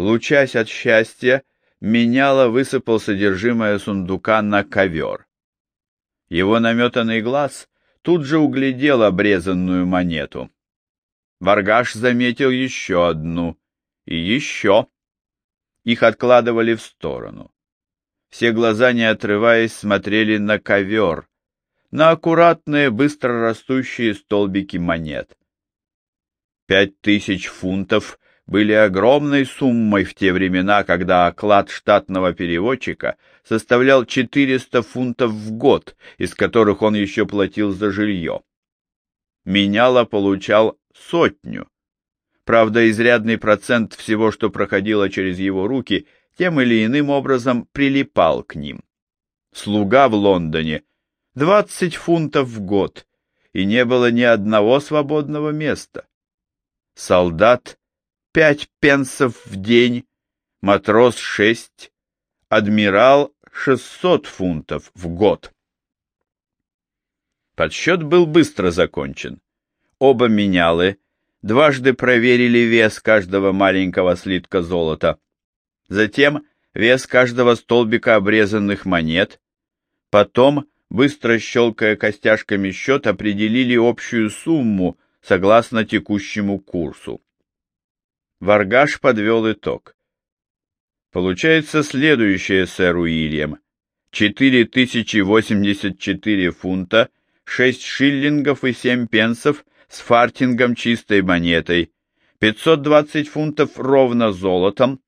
Лучась от счастья, меняло высыпал содержимое сундука на ковер. Его наметанный глаз тут же углядел обрезанную монету. Варгаш заметил еще одну и еще. Их откладывали в сторону. Все глаза, не отрываясь, смотрели на ковер, на аккуратные, быстро растущие столбики монет. Пять тысяч фунтов были огромной суммой в те времена, когда оклад штатного переводчика составлял 400 фунтов в год, из которых он еще платил за жилье. Меняло получал сотню. Правда, изрядный процент всего, что проходило через его руки, тем или иным образом прилипал к ним. Слуга в Лондоне — 20 фунтов в год, и не было ни одного свободного места. Солдат — пять пенсов в день, матрос — шесть, адмирал — шестьсот фунтов в год. Подсчет был быстро закончен. Оба менялы дважды проверили вес каждого маленького слитка золота, затем вес каждого столбика обрезанных монет, потом, быстро щелкая костяшками счет, определили общую сумму согласно текущему курсу. Варгаш подвел итог. Получается следующее, сэр Уильям. 4084 фунта, 6 шиллингов и 7 пенсов с фартингом чистой монетой, 520 фунтов ровно золотом,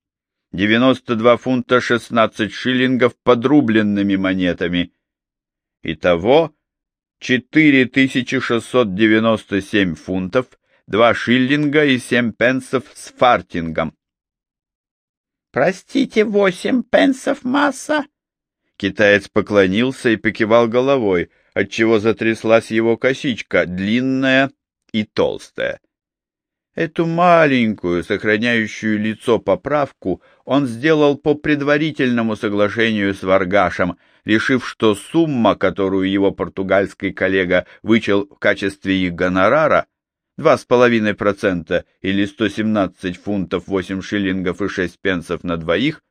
92 фунта 16 шиллингов подрубленными монетами. Итого 4697 фунтов, 2 шиллинга и 7 пенсов с фартингом. «Простите, восемь пенсов масса?» Китаец поклонился и покивал головой, отчего затряслась его косичка, длинная и толстая. Эту маленькую, сохраняющую лицо поправку он сделал по предварительному соглашению с Варгашем, решив, что сумма, которую его португальский коллега вычел в качестве их гонорара, 2,5% или 117 фунтов 8 шиллингов и 6 пенсов на двоих,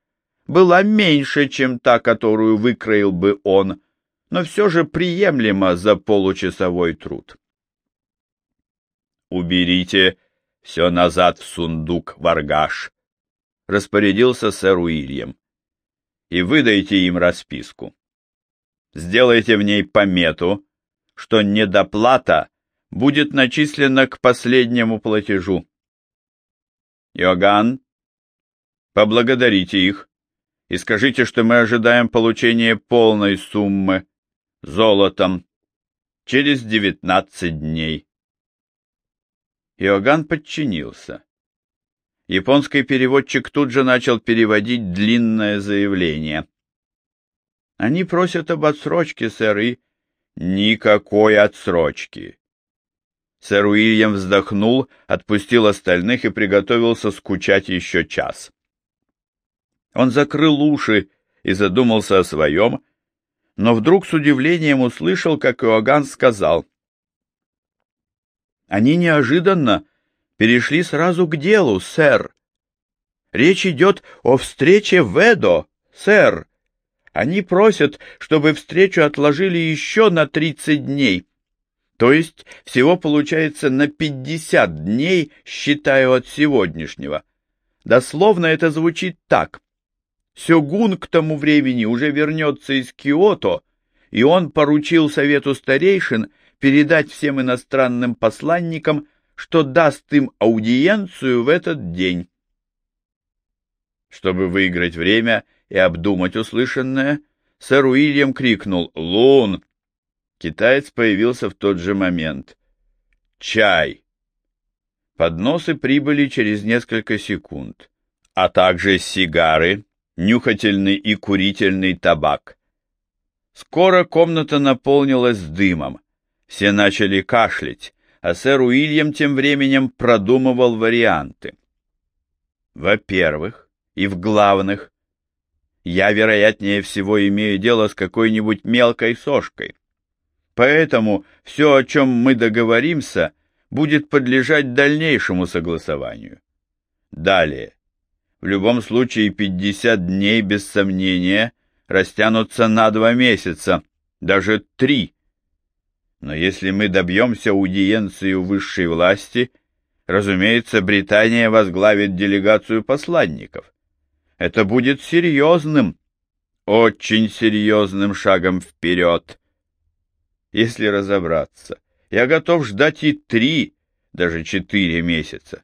была меньше, чем та, которую выкроил бы он, но все же приемлема за получасовой труд. «Уберите все назад в сундук, Варгаш», — распорядился сэр Уильям, — «и выдайте им расписку. Сделайте в ней помету, что недоплата будет начислена к последнему платежу. Иоганн, поблагодарите их и скажите, что мы ожидаем получения полной суммы золотом через девятнадцать дней. Иоганн подчинился. Японский переводчик тут же начал переводить длинное заявление. Они просят об отсрочке, сэр, и... Никакой отсрочки. Сэр Уильям вздохнул, отпустил остальных и приготовился скучать еще час. Он закрыл уши и задумался о своем, но вдруг с удивлением услышал, как Иоганн сказал. Они неожиданно перешли сразу к делу, сэр. Речь идет о встрече в Эдо, сэр. Они просят, чтобы встречу отложили еще на тридцать дней. То есть всего получается на пятьдесят дней, считаю от сегодняшнего. Дословно это звучит так. Сёгун к тому времени уже вернется из Киото, и он поручил совету старейшин передать всем иностранным посланникам, что даст им аудиенцию в этот день. Чтобы выиграть время и обдумать услышанное, сэр Уильям крикнул «Лун!». Китаец появился в тот же момент. «Чай!» Подносы прибыли через несколько секунд, а также сигары, нюхательный и курительный табак. Скоро комната наполнилась дымом. Все начали кашлять, а сэр Уильям тем временем продумывал варианты. Во-первых, и в главных, я, вероятнее всего, имею дело с какой-нибудь мелкой сошкой. Поэтому все, о чем мы договоримся, будет подлежать дальнейшему согласованию. Далее. В любом случае 50 дней, без сомнения, растянутся на два месяца, даже три. Но если мы добьемся аудиенции у высшей власти, разумеется, Британия возглавит делегацию посланников. Это будет серьезным, очень серьезным шагом вперед. Если разобраться, я готов ждать и три, даже четыре месяца.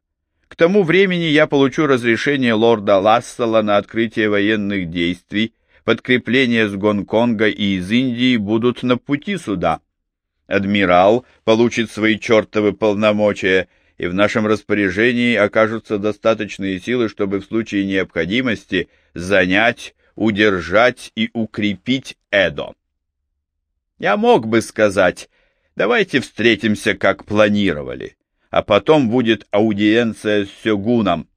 К тому времени я получу разрешение лорда Лассела на открытие военных действий, подкрепления с Гонконга и из Индии будут на пути сюда адмирал получит свои чертовы полномочия, и в нашем распоряжении окажутся достаточные силы, чтобы в случае необходимости занять, удержать и укрепить Эдо. Я мог бы сказать, давайте встретимся, как планировали, а потом будет аудиенция с Сёгуном.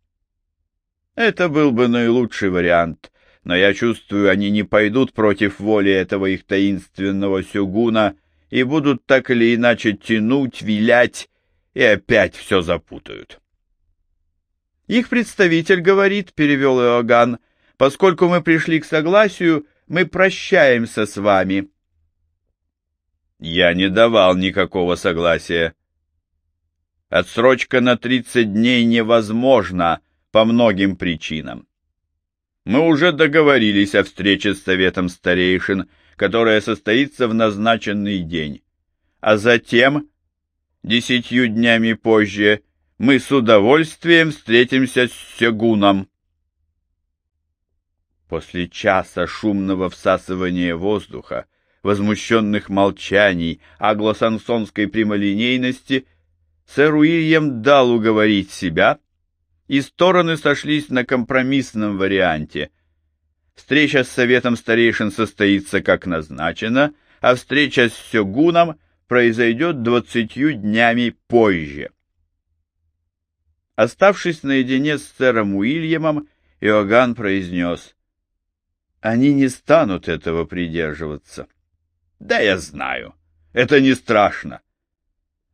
Это был бы наилучший вариант, но я чувствую, они не пойдут против воли этого их таинственного Сёгуна, и будут так или иначе тянуть, вилять и опять все запутают. Их представитель говорит, перевел Иоганн, поскольку мы пришли к согласию, мы прощаемся с вами. Я не давал никакого согласия. Отсрочка на 30 дней невозможна по многим причинам. Мы уже договорились о встрече с Советом Старейшин, которая состоится в назначенный день. А затем, десятью днями позже, мы с удовольствием встретимся с Сегуном. После часа шумного всасывания воздуха, возмущенных молчаний, аглосансонской прямолинейности, сэр Уильям дал уговорить себя, и стороны сошлись на компромиссном варианте — Встреча с советом старейшин состоится как назначено, а встреча с Сёгуном произойдет двадцатью днями позже. Оставшись наедине с сэром Уильямом, Иоганн произнес, «Они не станут этого придерживаться». «Да я знаю. Это не страшно».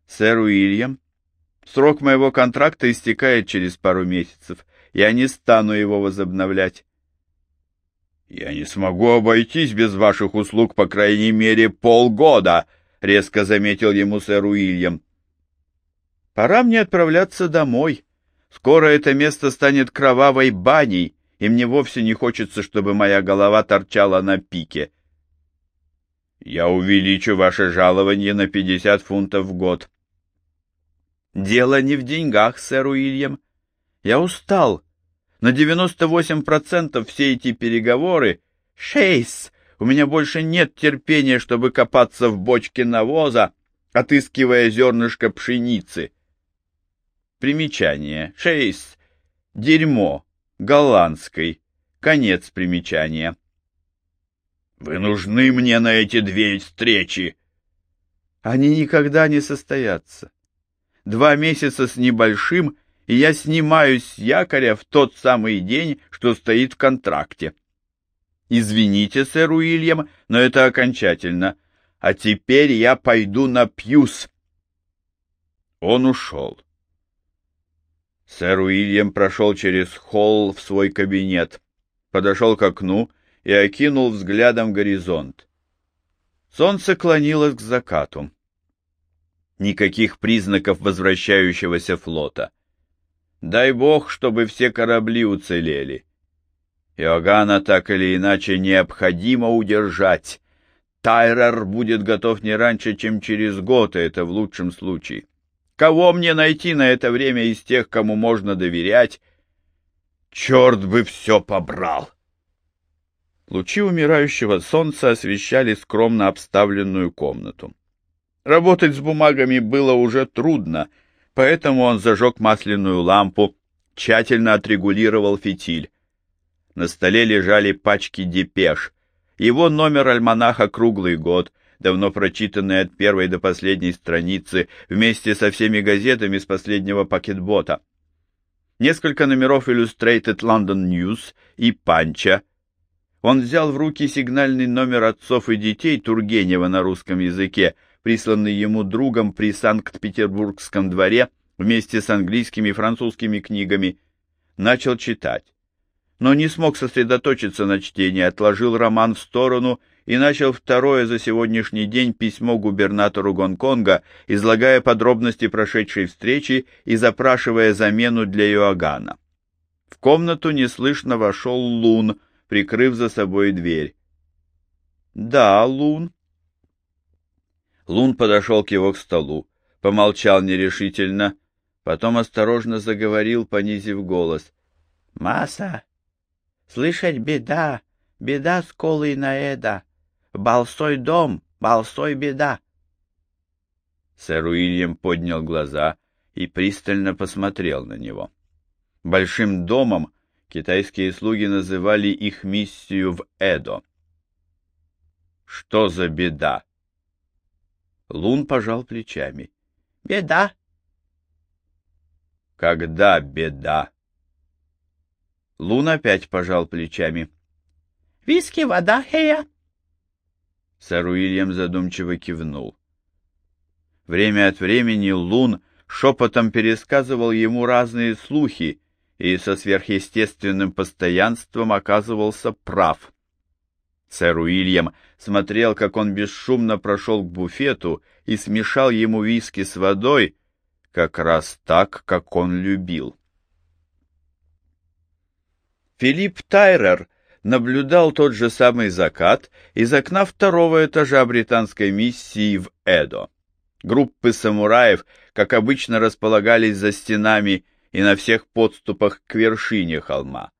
«Сэр Уильям, срок моего контракта истекает через пару месяцев. Я не стану его возобновлять. «Я не смогу обойтись без ваших услуг по крайней мере полгода», — резко заметил ему сэр Уильям. «Пора мне отправляться домой. Скоро это место станет кровавой баней, и мне вовсе не хочется, чтобы моя голова торчала на пике». «Я увеличу ваше жалование на пятьдесят фунтов в год». «Дело не в деньгах, сэр Уильям. Я устал» На 98% все эти переговоры — Шейс, у меня больше нет терпения, чтобы копаться в бочке навоза, отыскивая зернышко пшеницы. Примечание. Шейс. Дерьмо. Голландской. Конец примечания. Вы нужны мне на эти две встречи. Они никогда не состоятся. Два месяца с небольшим — и я снимаюсь с якоря в тот самый день, что стоит в контракте. Извините, сэр Уильям, но это окончательно. А теперь я пойду на Пьюс. Он ушел. Сэр Уильям прошел через холл в свой кабинет, подошел к окну и окинул взглядом горизонт. Солнце клонилось к закату. Никаких признаков возвращающегося флота. Дай бог, чтобы все корабли уцелели. Иоганна так или иначе необходимо удержать. Тайрер будет готов не раньше, чем через год, и это в лучшем случае. Кого мне найти на это время из тех, кому можно доверять? Черт бы все побрал! Лучи умирающего солнца освещали скромно обставленную комнату. Работать с бумагами было уже трудно — Поэтому он зажег масляную лампу, тщательно отрегулировал фитиль. На столе лежали пачки депеш. Его номер альманаха «Круглый год», давно прочитанный от первой до последней страницы, вместе со всеми газетами с последнего пакетбота. Несколько номеров Illustrated London News и Панча. Он взял в руки сигнальный номер отцов и детей Тургенева на русском языке, присланный ему другом при Санкт-Петербургском дворе вместе с английскими и французскими книгами, начал читать. но не смог сосредоточиться на чтении, отложил роман в сторону и начал второе за сегодняшний день письмо губернатору Гонконга, излагая подробности прошедшей встречи и запрашивая замену для Иоганна. В комнату неслышно вошел Лун, прикрыв за собой дверь. «Да, Лун». Лун подошел к его к столу, помолчал нерешительно, потом осторожно заговорил, понизив голос. «Маса, слышать беда, беда с колой наэда, Балсой дом, балсой беда». Сэр Уильям поднял глаза и пристально посмотрел на него. Большим домом китайские слуги называли их миссию в Эдо. Что за беда? Лун пожал плечами. Беда. Когда беда? Лун опять пожал плечами. Виски, вода, хея. Сэр Уильям задумчиво кивнул. Время от времени Лун шепотом пересказывал ему разные слухи, и со сверхъестественным постоянством оказывался прав. Сэр Уильям смотрел, как он бесшумно прошел к буфету и смешал ему виски с водой, как раз так, как он любил. Филипп Тайрер наблюдал тот же самый закат из окна второго этажа британской миссии в Эдо. Группы самураев, как обычно, располагались за стенами и на всех подступах к вершине холма.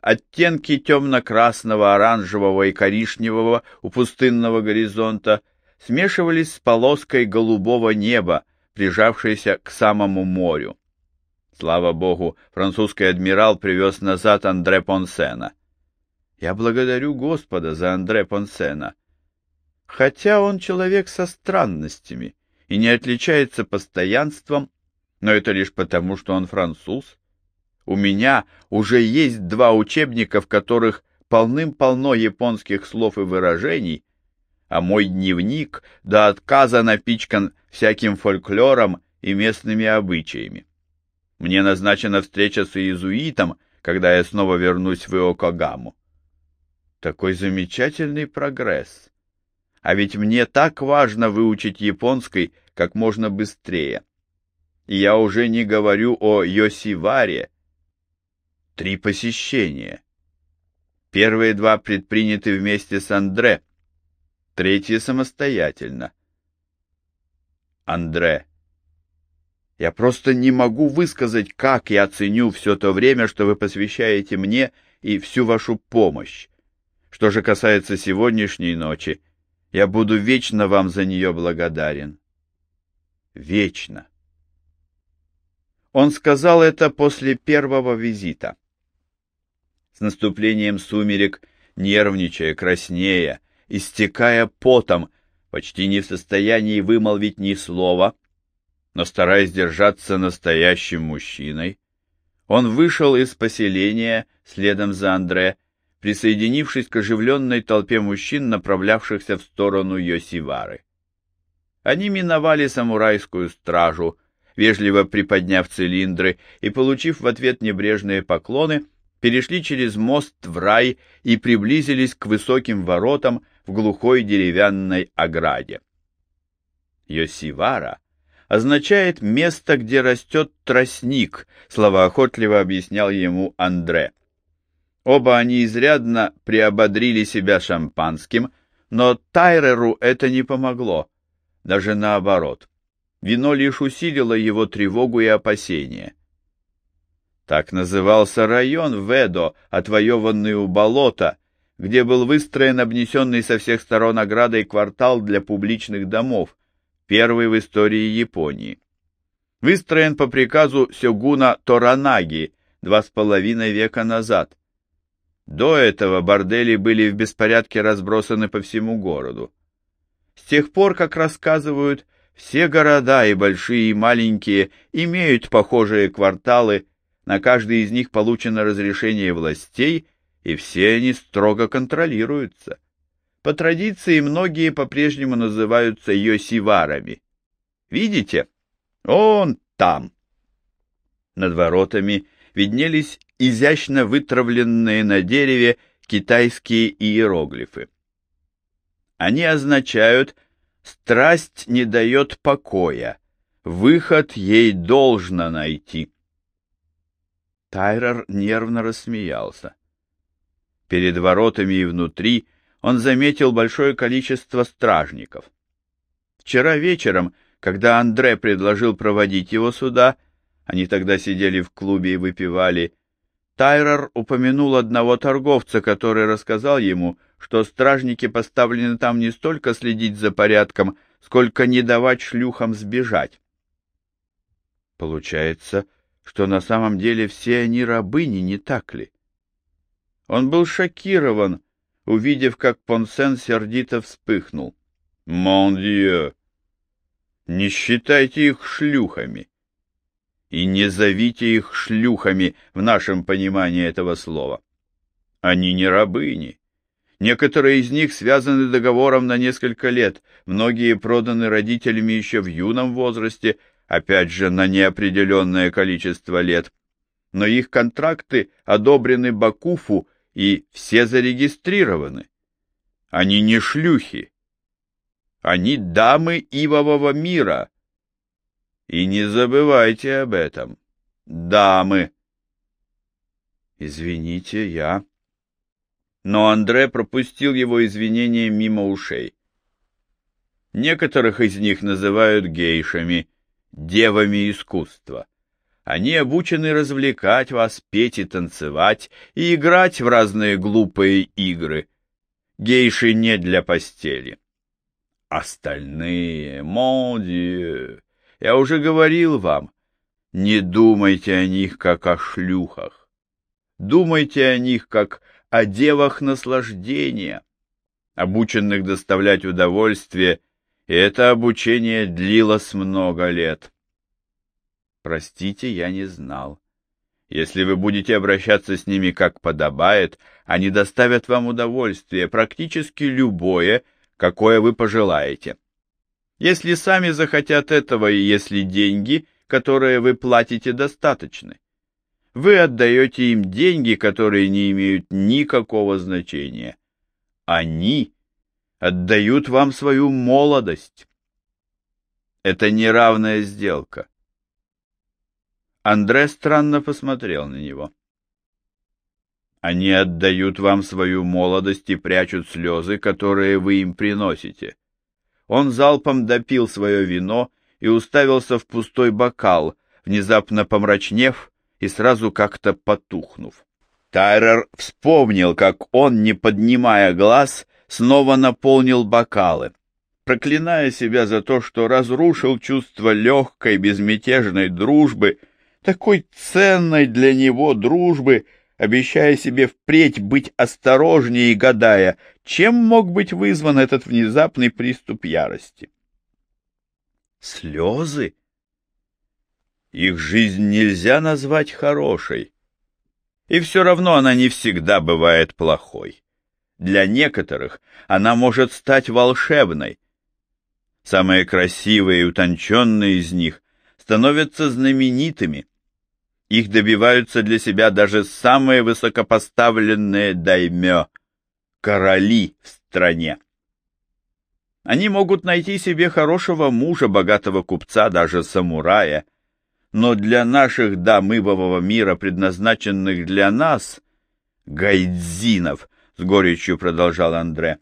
Оттенки темно-красного, оранжевого и коричневого у пустынного горизонта смешивались с полоской голубого неба, прижавшейся к самому морю. Слава богу, французский адмирал привез назад Андре Понсена. Я благодарю Господа за Андре Понсена. Хотя он человек со странностями и не отличается постоянством, но это лишь потому, что он француз. У меня уже есть два учебника, в которых полным-полно японских слов и выражений, а мой дневник до отказа напичкан всяким фольклором и местными обычаями. Мне назначена встреча с иезуитом, когда я снова вернусь в Иокогаму. Такой замечательный прогресс. А ведь мне так важно выучить японский как можно быстрее. Я уже не говорю о Йосиваре. Три посещения. Первые два предприняты вместе с Андре, третье самостоятельно. Андре, я просто не могу высказать, как я ценю все то время, что вы посвящаете мне и всю вашу помощь. Что же касается сегодняшней ночи, я буду вечно вам за нее благодарен. Вечно. Он сказал это после первого визита. С наступлением сумерек, нервничая, краснея, истекая потом, почти не в состоянии вымолвить ни слова, но стараясь держаться настоящим мужчиной, он вышел из поселения следом за Андре, присоединившись к оживленной толпе мужчин, направлявшихся в сторону Йосивары. Они миновали самурайскую стражу, вежливо приподняв цилиндры и, получив в ответ небрежные поклоны, перешли через мост в рай и приблизились к высоким воротам в глухой деревянной ограде. Йосивара означает «место, где растет тростник», словоохотливо объяснял ему Андре. Оба они изрядно приободрили себя шампанским, но Тайреру это не помогло, даже наоборот. Вино лишь усилило его тревогу и опасения. Так назывался район Ведо, отвоеванный у болота, где был выстроен обнесенный со всех сторон оградой квартал для публичных домов, первый в истории Японии. Выстроен по приказу сёгуна Торанаги два с половиной века назад. До этого бордели были в беспорядке разбросаны по всему городу. С тех пор, как рассказывают, все города, и большие, и маленькие, имеют похожие кварталы, на каждый из них получено разрешение властей, и все они строго контролируются. По традиции многие по-прежнему называются йосиварами. Видите? Он там. Над воротами виднелись изящно вытравленные на дереве китайские иероглифы. Они означают «страсть не дает покоя, выход ей должно найти». Тайрер нервно рассмеялся. Перед воротами и внутри он заметил большое количество стражников. Вчера вечером, когда Андре предложил проводить его сюда, они тогда сидели в клубе и выпивали, Тайрер упомянул одного торговца, который рассказал ему, что стражники поставлены там не столько следить за порядком, сколько не давать шлюхам сбежать. Получается, что на самом деле все они рабыни, не так ли? Он был шокирован, увидев, как Понсен сердито вспыхнул. «Мон Дье! Не считайте их шлюхами!» и не зовите их шлюхами в нашем понимании этого слова. Они не рабыни. Некоторые из них связаны договором на несколько лет, многие проданы родителями еще в юном возрасте, опять же на неопределенное количество лет. Но их контракты одобрены Бакуфу и все зарегистрированы. Они не шлюхи. Они дамы ивового мира, и не забывайте об этом, дамы. Извините, я... Но Андре пропустил его извинения мимо ушей. Некоторых из них называют гейшами, девами искусства. Они обучены развлекать вас, петь и танцевать, и играть в разные глупые игры. Гейши не для постели. Остальные, мон я уже говорил вам, не думайте о них, как о шлюхах. Думайте о них, как о девах наслаждения, обученных доставлять удовольствие, и это обучение длилось много лет. Простите, я не знал. Если вы будете обращаться с ними как подобает, они доставят вам удовольствие, практически любое, какое вы пожелаете. Если сами захотят этого и если деньги, которые вы платите, достаточны. Вы отдаете им деньги, которые не имеют никакого значения. Они отдают вам свою молодость. Это неравная сделка. Андре странно посмотрел на него. Они отдают вам свою молодость и прячут слезы, которые вы им приносите. Он залпом допил свое вино и уставился в пустой бокал, внезапно помрачнев и сразу как-то потухнув. Тайрер вспомнил, как он, не поднимая глаз, снова наполнил бокалы. Проклиная себя за то, что разрушил чувство легкой, безмятежной дружбы, такой ценной для него дружбы, обещая себе впредь быть осторожнее и гадая, чем мог быть вызван этот внезапный приступ ярости. Слезы? Их жизнь нельзя назвать хорошей. И все равно она не всегда бывает плохой. Для некоторых она может стать волшебной. Самые красивые и утонченные из них становятся знаменитыми, их добиваются для себя даже самые высокопоставленные даймё, короли в стране. Они могут найти себе хорошего мужа, богатого купца, даже самурая, но для наших дам ивового мира, предназначенных для нас, гайдзинов, с горечью продолжал Андре,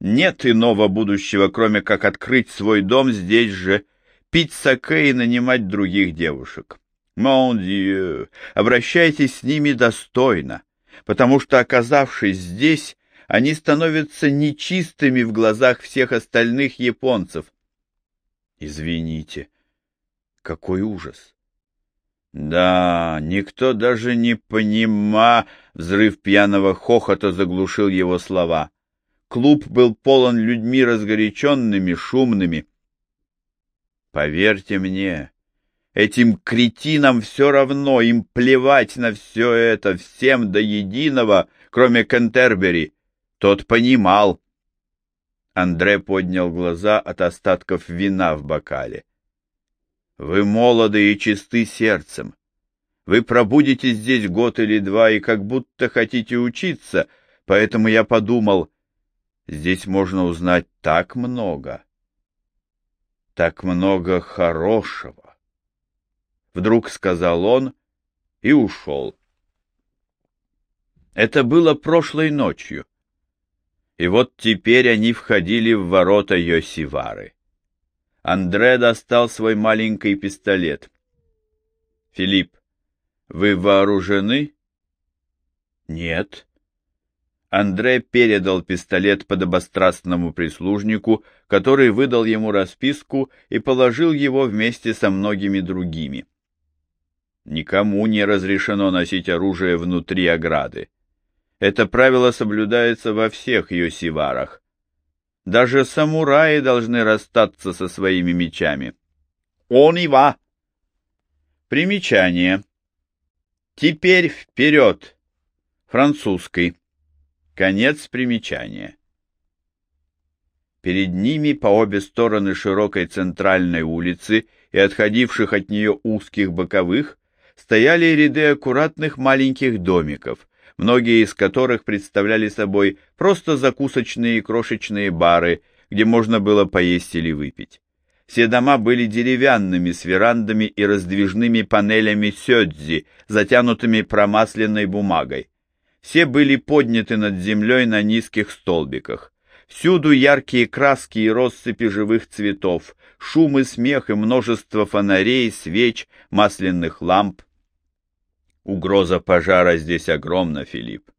нет иного будущего, кроме как открыть свой дом здесь же, пить саке и нанимать других девушек. Мон обращайтесь с ними достойно, потому что, оказавшись здесь, они становятся нечистыми в глазах всех остальных японцев. Извините, какой ужас! Да, никто даже не понима... Взрыв пьяного хохота заглушил его слова. Клуб был полон людьми разгоряченными, шумными. Поверьте мне, Этим кретинам все равно, им плевать на все это, всем до единого, кроме Кентербери. Тот понимал. Андре поднял глаза от остатков вина в бокале. Вы молоды и чисты сердцем. Вы пробудете здесь год или два и как будто хотите учиться, поэтому я подумал, здесь можно узнать так много, так много хорошего. Вдруг сказал он и ушел. Это было прошлой ночью. И вот теперь они входили в ворота Йосивары. Андре достал свой маленький пистолет. «Филипп, вы вооружены?» «Нет». Андре передал пистолет подобострастному прислужнику, который выдал ему расписку и положил его вместе со многими другими. Никому не разрешено носить оружие внутри ограды. Это правило соблюдается во всех йосиварах. Даже самураи должны расстаться со своими мечами. Он и ва. Примечание. Теперь вперед. Французский. Конец примечания. Перед ними по обе стороны широкой центральной улицы и отходивших от нее узких боковых стояли ряды аккуратных маленьких домиков, многие из которых представляли собой просто закусочные крошечные бары, где можно было поесть или выпить. Все дома были деревянными с верандами и раздвижными панелями сёдзи, затянутыми промасленной бумагой. Все были подняты над землей на низких столбиках. Всюду яркие краски и россыпи живых цветов, шум и смех и множество фонарей, свеч, масляных ламп, Угроза пожара здесь огромна, Филипп.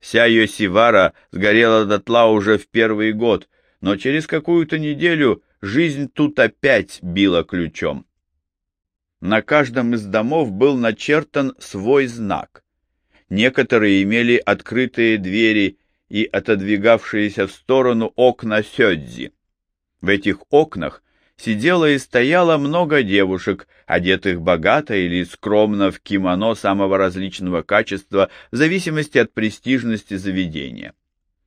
Вся Йосивара сгорела дотла уже в первый год, но через какую-то неделю жизнь тут опять била ключом. На каждом из домов был начертан свой знак. Некоторые имели открытые двери и отодвигавшиеся в сторону окна сёдзи. В этих окнах сидело и стояло много девушек, одетых богато или скромно в кимоно самого различного качества в зависимости от престижности заведения.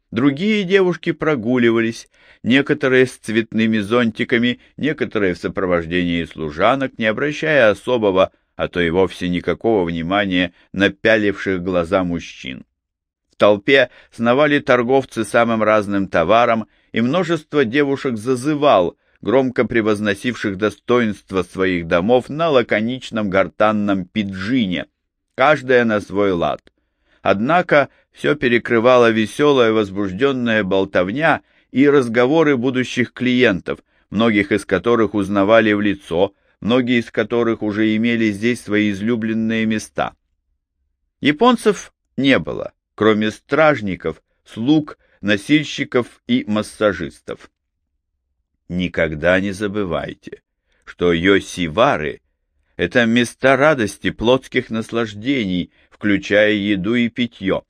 Другие девушки прогуливались, некоторые с цветными зонтиками, некоторые в сопровождении служанок, не обращая особого, а то и вовсе никакого внимания на пяливших глаза мужчин. В толпе сновали торговцы самым разным товаром, и множество девушек зазывал, громко превозносивших достоинства своих домов на лаконичном гортанном пиджине, каждая на свой лад. Однако все перекрывала веселая возбужденная болтовня и разговоры будущих клиентов, многих из которых узнавали в лицо, многие из которых уже имели здесь свои излюбленные места. Японцев не было, кроме стражников, слуг, носильщиков и массажистов. Никогда не забывайте, что Йосивары — это места радости плотских наслаждений, включая еду и питье,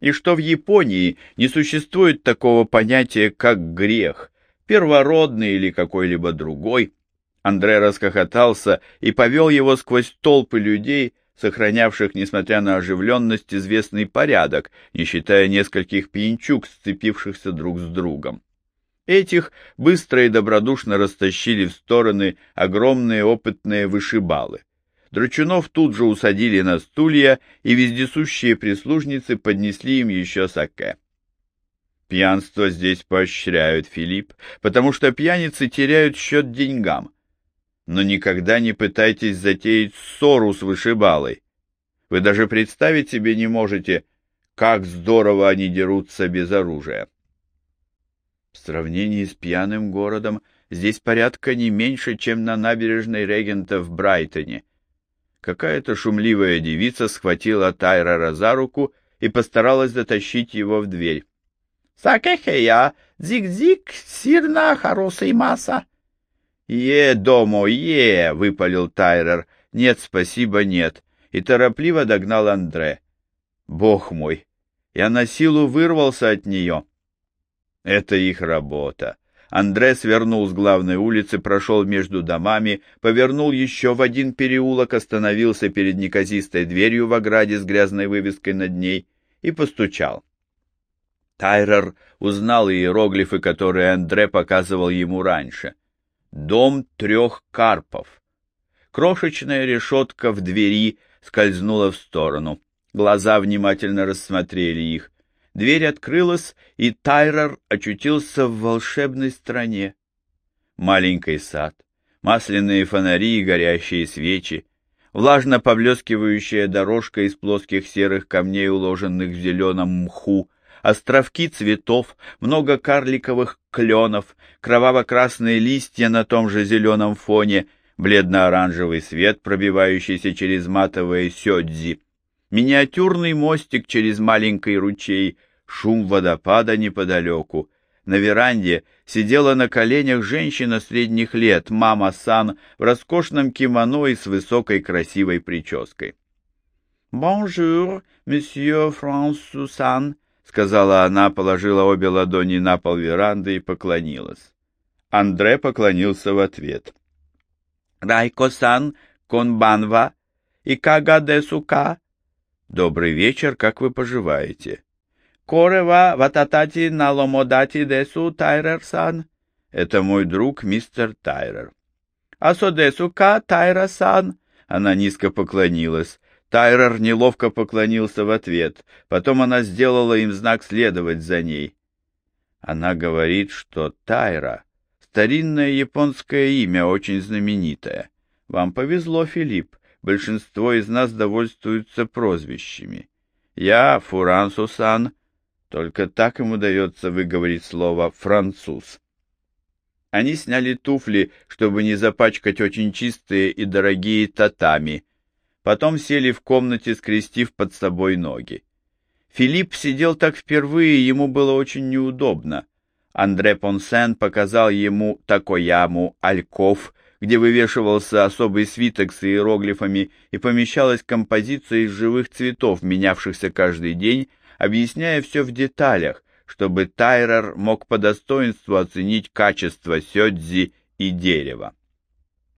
и что в Японии не существует такого понятия, как грех, первородный или какой-либо другой. Андре расхохотался и повел его сквозь толпы людей, сохранявших, несмотря на оживленность, известный порядок, не считая нескольких пьянчук, сцепившихся друг с другом. Этих быстро и добродушно растащили в стороны огромные опытные вышибалы. Дручунов тут же усадили на стулья, и вездесущие прислужницы поднесли им еще саке. Пьянство здесь поощряют, Филипп, потому что пьяницы теряют счет деньгам. Но никогда не пытайтесь затеять ссору с вышибалой. Вы даже представить себе не можете, как здорово они дерутся без оружия. В сравнении с пьяным городом здесь порядка не меньше, чем на набережной регента в Брайтоне. Какая-то шумливая девица схватила Тайрера за руку и постаралась затащить его в дверь. «Сакехея, зиг-зиг, сирна, хороший масса!» «Е, домо, е!» — выпалил Тайрер. «Нет, спасибо, нет!» И торопливо догнал Андре. «Бог мой! Я на силу вырвался от нее!» Это их работа. Андре свернул с главной улицы, прошел между домами, повернул еще в один переулок, остановился перед неказистой дверью в ограде с грязной вывеской над ней и постучал. Тайрер узнал иероглифы, которые Андре показывал ему раньше. «Дом трех карпов». Крошечная решетка в двери скользнула в сторону. Глаза внимательно рассмотрели их. Дверь открылась, и Тайрер очутился в волшебной стране. Маленький сад, масляные фонари и горящие свечи, влажно поблескивающая дорожка из плоских серых камней, уложенных в зеленом мху, островки цветов, много карликовых кленов, кроваво-красные листья на том же зеленом фоне, бледно-оранжевый свет, пробивающийся через матовые сёдзи, миниатюрный мостик через маленький ручей, шум водопада неподалеку. На веранде сидела на коленях женщина средних лет, мама-сан, в роскошном кимоно и с высокой красивой прической. «Бонжур, месье Франсусан», — сказала она, положила обе ладони на пол веранды и поклонилась. Андре поклонился в ответ. «Райко-сан, конбанва, и кага сука?» «Добрый вечер, как вы поживаете?» Корева вататати наломодати десу Тайрер-сан. Это мой друг мистер Тайрер. Асодесу ка Тайра-сан. Она низко поклонилась. Тайрер неловко поклонился в ответ. Потом она сделала им знак следовать за ней. Она говорит, что Тайра — старинное японское имя, очень знаменитое. Вам повезло, Филипп. Большинство из нас довольствуются прозвищами. Я, Фурансу-сан, только так им удается выговорить слово «француз». Они сняли туфли, чтобы не запачкать очень чистые и дорогие татами. Потом сели в комнате, скрестив под собой ноги. Филипп сидел так впервые, ему было очень неудобно. Андре Понсен показал ему такояму, альков, где вывешивался особый свиток с иероглифами и помещалась композиция из живых цветов, менявшихся каждый день, объясняя все в деталях, чтобы Тайрер мог по достоинству оценить качество сёдзи и дерева.